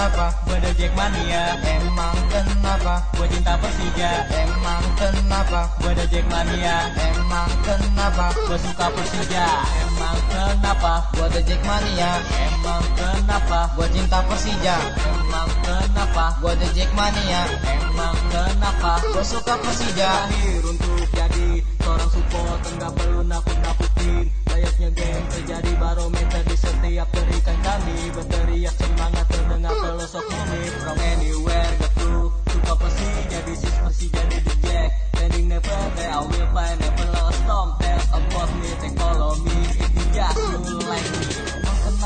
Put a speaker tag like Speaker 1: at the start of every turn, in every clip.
Speaker 1: Gue The Jackmania
Speaker 2: Emang kenapa?
Speaker 1: Gue cinta Persija.
Speaker 2: Emang kenapa?
Speaker 1: Gue The Jackmania
Speaker 2: Emang kenapa?
Speaker 1: Gue suka Persija. Emang kenapa?
Speaker 2: Gua The Jackmania
Speaker 1: Emang kenapa?
Speaker 2: Gua cinta Persija.
Speaker 1: Emang kenapa?
Speaker 2: Gua The Jackmania
Speaker 1: Emang kenapa?
Speaker 2: Gua suka Persija.
Speaker 1: Lahir untuk jadi seorang support Enggak perlu nakut-nakutin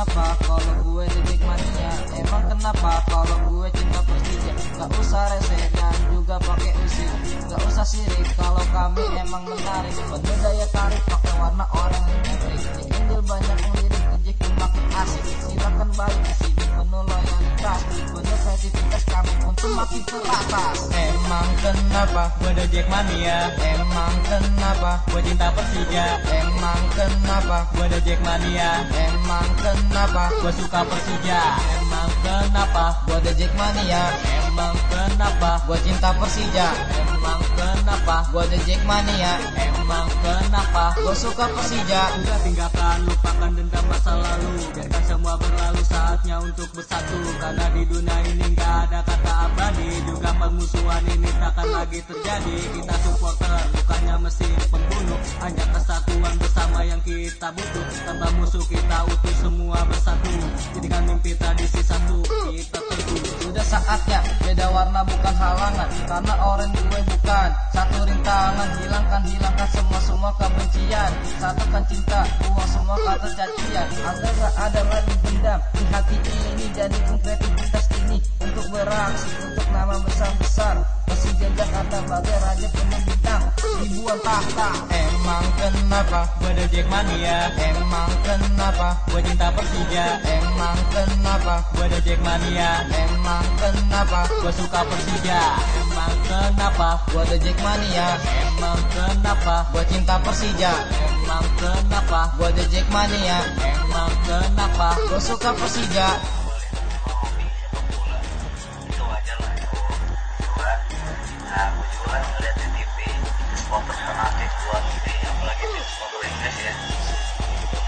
Speaker 2: kenapa kalau gue The Jackmania Emang kenapa kalau gue cinta Persija Gak usah rese dan juga pakai usir Gak usah sirik kalau kami emang menarik. Penuh daya tarik pakai warna orang yang Di banyak ngelirik Jack makin asik. Silakan balik ke sini penuh loyalitas. Penuh kreativitas kami untuk makin teratas. Emang kenapa
Speaker 1: Gue The Jackmania
Speaker 2: Emang kenapa
Speaker 1: Gue cinta Persija?
Speaker 2: Emang kenapa
Speaker 1: Gue The Jackmania
Speaker 2: Emang kenapa
Speaker 1: Gue suka Persija? Emang kenapa
Speaker 2: Gua The Jackmania
Speaker 1: Emang kenapa
Speaker 2: Gua cinta Persija?
Speaker 1: Emang kenapa
Speaker 2: Gua The Jackmania
Speaker 1: Emang kenapa
Speaker 2: Gua suka Persija?
Speaker 1: Sudah tinggalkan lupakan dendam masa lalu. Biarkan semua berlalu saatnya untuk bersatu. Karena di dunia lagi terjadi. Kita supporter bukannya mesin pembunuh. Hanya kesatuan bersama yang kita butuh. Tanpa musuh kita utuh semua bersatu. Jadikan mimpi tradisi satu Kita teguh
Speaker 2: Sudah saatnya beda warna bukan halangan. Karena orang gue bukan. Satu rintangan Hilangkan hilangkan semua semua kebencian. Satukan cinta Buang semua kata cacian Agar ada lagi dendam Di hati ini? Jadikan kreativitas ini Untuk beraksi Untuk nama besar-besar Persija Jakarta bagai raja penuh bintang Ribuan tahta. Emang kenapa?
Speaker 1: Gue The Jackmania
Speaker 2: Emang kenapa?
Speaker 1: Gue cinta Persija.
Speaker 2: Emang kenapa?
Speaker 1: Gue The Jackmania
Speaker 2: Emang kenapa?
Speaker 1: Gue suka Persija. Emang kenapa?
Speaker 2: Gua The Jackmania
Speaker 1: Emang kenapa?
Speaker 2: Gua cinta Persija.
Speaker 1: Emang kenapa?
Speaker 2: Gua The Jackmania
Speaker 1: Emang kenapa?
Speaker 2: Gua suka Persija
Speaker 3: nah gua juga ngeliat TV supporter fanatik luar negeri apalagi tim Inggris ya.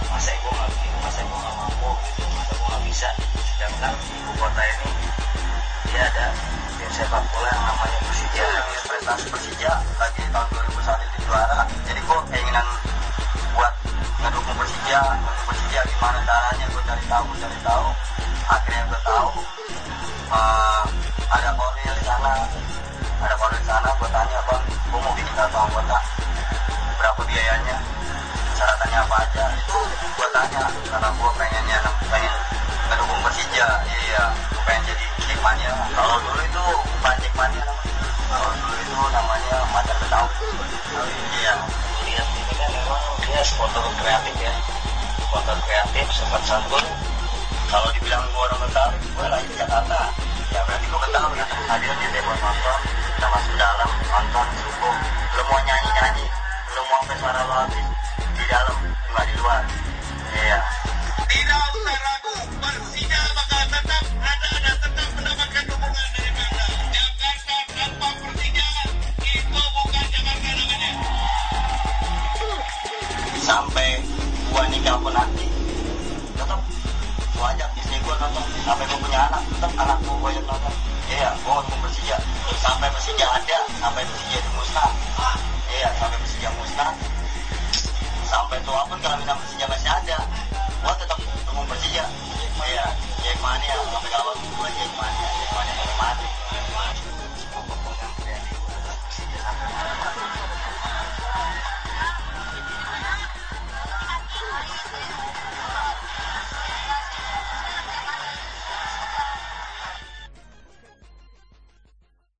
Speaker 3: Masa gua nggak masa gua nggak mampu gitu masa gua nggak bisa. Sedangkan ibu kota ini dia ada tim sepak bola yang namanya Persija Persija lagi tahun 2001 itu juara. Jadi gua keinginan buat ngedukung Persija ngedukung Persija gimana caranya gua cari tahu gua cari tahu. Akhirnya gua tahu eh, ada Kornel di sana ada Kornel di sana gue tanya bang gue mau bikin kartu anggota. Berapa biayanya? Syaratannya apa aja? Itu gue tanya karena gue pengennya pengen ngedukung Persija. Iya gue pengen jadi Jackmania kalau dulu itu bukan Jackmania kalau dulu itu namanya Macan Betawi. Iya. Lihat ini kan memang dia supporter kreatif ya. Supporter kreatif sempat santun kalau dibilang gue orang Betawi gue lagi di Jakarta. Ya berarti gue Betawi. Hadir di buat nonton masuk dalam nonton subuh lu mau nyanyi nyanyi lu mau lu habis di dalam nggak di luar Sampai, sampai gue punya anak? Tetap anak gue gue yang nonton iya gue untuk Persija sampai Persija ada sampai Persija itu musnah. Iya sampai Persija musnah. Sampai tua pun kalau misalnya Persija masih ada. Gue tetap untuk Persija iya Jackmania sampai kalau gue Jackmania